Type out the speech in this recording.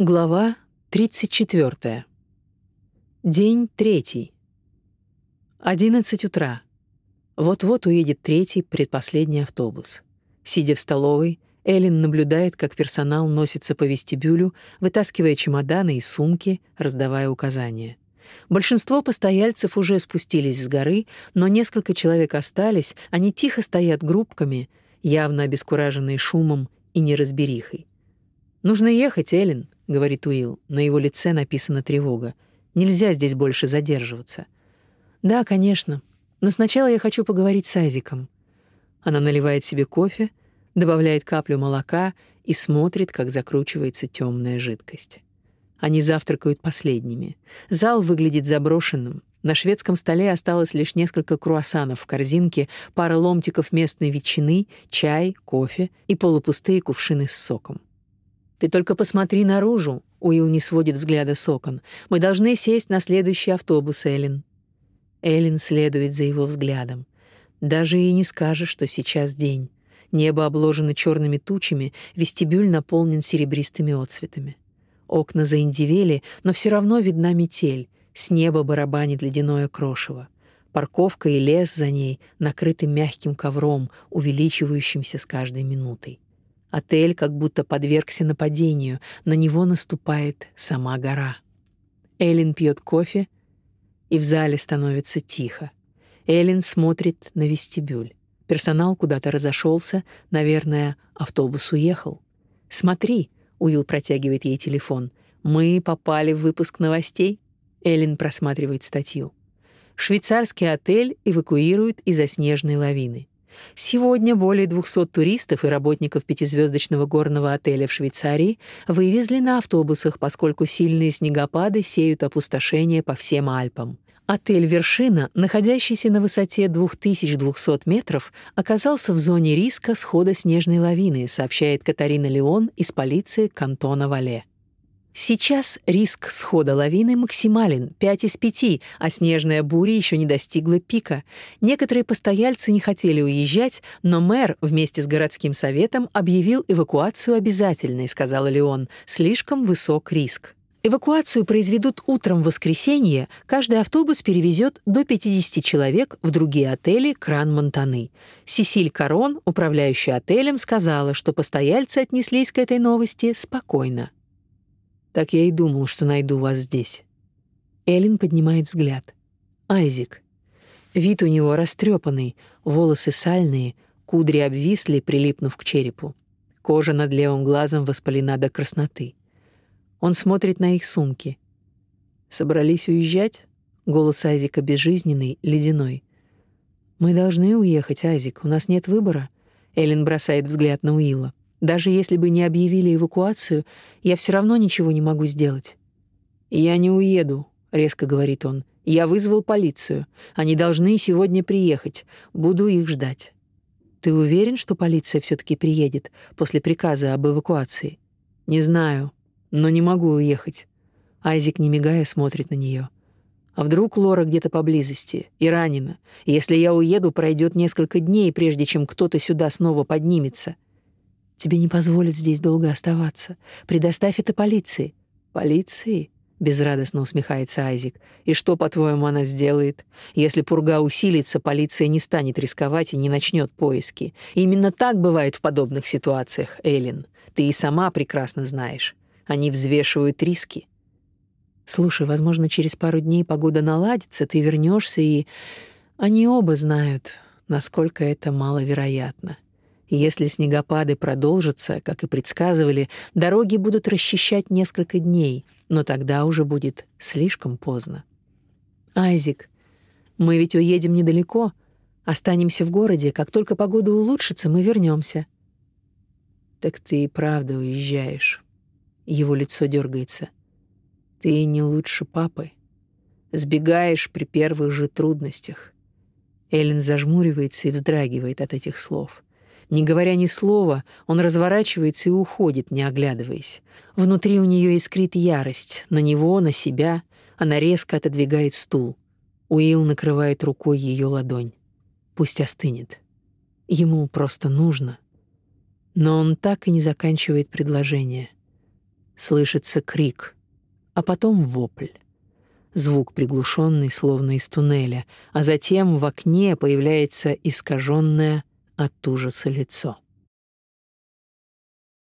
Глава 34. День третий. 11 утра. Вот-вот уедет третий, предпоследний автобус. Сидя в столовой, Эллен наблюдает, как персонал носится по вестибюлю, вытаскивая чемоданы и сумки, раздавая указания. Большинство постояльцев уже спустились с горы, но несколько человек остались, они тихо стоят группками, явно обескураженные шумом и неразберихой. «Нужно ехать, Эллен», — говорит Уилл. На его лице написана тревога. «Нельзя здесь больше задерживаться». «Да, конечно. Но сначала я хочу поговорить с Айзиком». Она наливает себе кофе, добавляет каплю молока и смотрит, как закручивается темная жидкость. Они завтракают последними. Зал выглядит заброшенным. На шведском столе осталось лишь несколько круассанов в корзинке, пара ломтиков местной ветчины, чай, кофе и полупустые кувшины с соком. Ты только посмотри наружу. Уилл не сводит взгляда с окон. Мы должны сесть на следующий автобус, Эллен. Эллен следует за его взглядом. Даже и не скажешь, что сейчас день. Небо обложено черными тучами, вестибюль наполнен серебристыми отцветами. Окна заиндивели, но все равно видна метель. С неба барабанит ледяное крошево. Парковка и лес за ней накрыты мягким ковром, увеличивающимся с каждой минутой. Отель как будто подвергся нападению, на него наступает сама гора. Эллен пьет кофе, и в зале становится тихо. Эллен смотрит на вестибюль. Персонал куда-то разошелся, наверное, автобус уехал. «Смотри», — Уилл протягивает ей телефон, — «мы попали в выпуск новостей». Эллен просматривает статью. Швейцарский отель эвакуируют из-за снежной лавины. Сегодня более 200 туристов и работников пятизвездочного горного отеля в Швейцарии вывезли на автобусах, поскольку сильные снегопады сеют опустошение по всем Альпам. Отель «Вершина», находящийся на высоте 2200 метров, оказался в зоне риска схода снежной лавины, сообщает Катарина Леон из полиции кантона Вале. Сейчас риск схода лавины максимален 5 из 5, а снежная буря еще не достигла пика. Некоторые постояльцы не хотели уезжать, но мэр вместе с городским советом объявил эвакуацию обязательной, сказала Леон. Слишком высок риск. Эвакуацию произведут утром в воскресенье. Каждый автобус перевезет до 50 человек в другие отели Кран-Монтаны. Сесиль Карон, управляющая отелем, сказала, что постояльцы отнеслись к этой новости спокойно. Так я и думал, что найду вас здесь. Элин поднимает взгляд. Айзик. Вид у него растрепанный, волосы сальные, кудри обвисли, прилипнув к черепу. Кожа над левым глазом воспалена до красноты. Он смотрит на их сумки. Собрались уезжать? Голос Айзика безжизненный, ледяной. Мы должны уехать, Айзик. У нас нет выбора. Элин бросает взгляд на Уилла. Даже если бы не объявили эвакуацию, я все равно ничего не могу сделать. Я не уеду, резко говорит он. Я вызвал полицию. Они должны сегодня приехать. Буду их ждать. Ты уверен, что полиция все таки приедет после приказа об эвакуации? Не знаю, но не могу уехать. Айзик, не мигая, смотрит на нее. А вдруг Лора где-то поблизости и ранена? Если я уеду, пройдет несколько дней, прежде чем кто-то сюда снова поднимется. Тебе не позволят здесь долго оставаться. Предоставь это полиции. Полиции? Безрадостно усмехается Айзик. И что, по-твоему, она сделает? Если пурга усилится, полиция не станет рисковать и не начнет поиски. Именно так бывает в подобных ситуациях, Элин. Ты и сама прекрасно знаешь. Они взвешивают риски. Слушай, возможно, через пару дней погода наладится, ты вернешься и... Они оба знают, насколько это маловероятно. Если снегопады продолжатся, как и предсказывали, дороги будут расчищать несколько дней, но тогда уже будет слишком поздно. Айзик, мы ведь уедем недалеко, останемся в городе, как только погода улучшится, мы вернемся. Так ты и правда уезжаешь. Его лицо дергается. Ты не лучше папы. Сбегаешь при первых же трудностях. Эллен зажмуривается и вздрагивает от этих слов. Не говоря ни слова, он разворачивается и уходит, не оглядываясь. Внутри у нее искрит ярость. На него, на себя. Она резко отодвигает стул. Уилл накрывает рукой ее ладонь. Пусть остынет. Ему просто нужно. Но он так и не заканчивает предложение. слышится крик, а потом вопль. Звук приглушенный, словно из туннеля, а затем в окне появляется искаженное от ужаса лицо.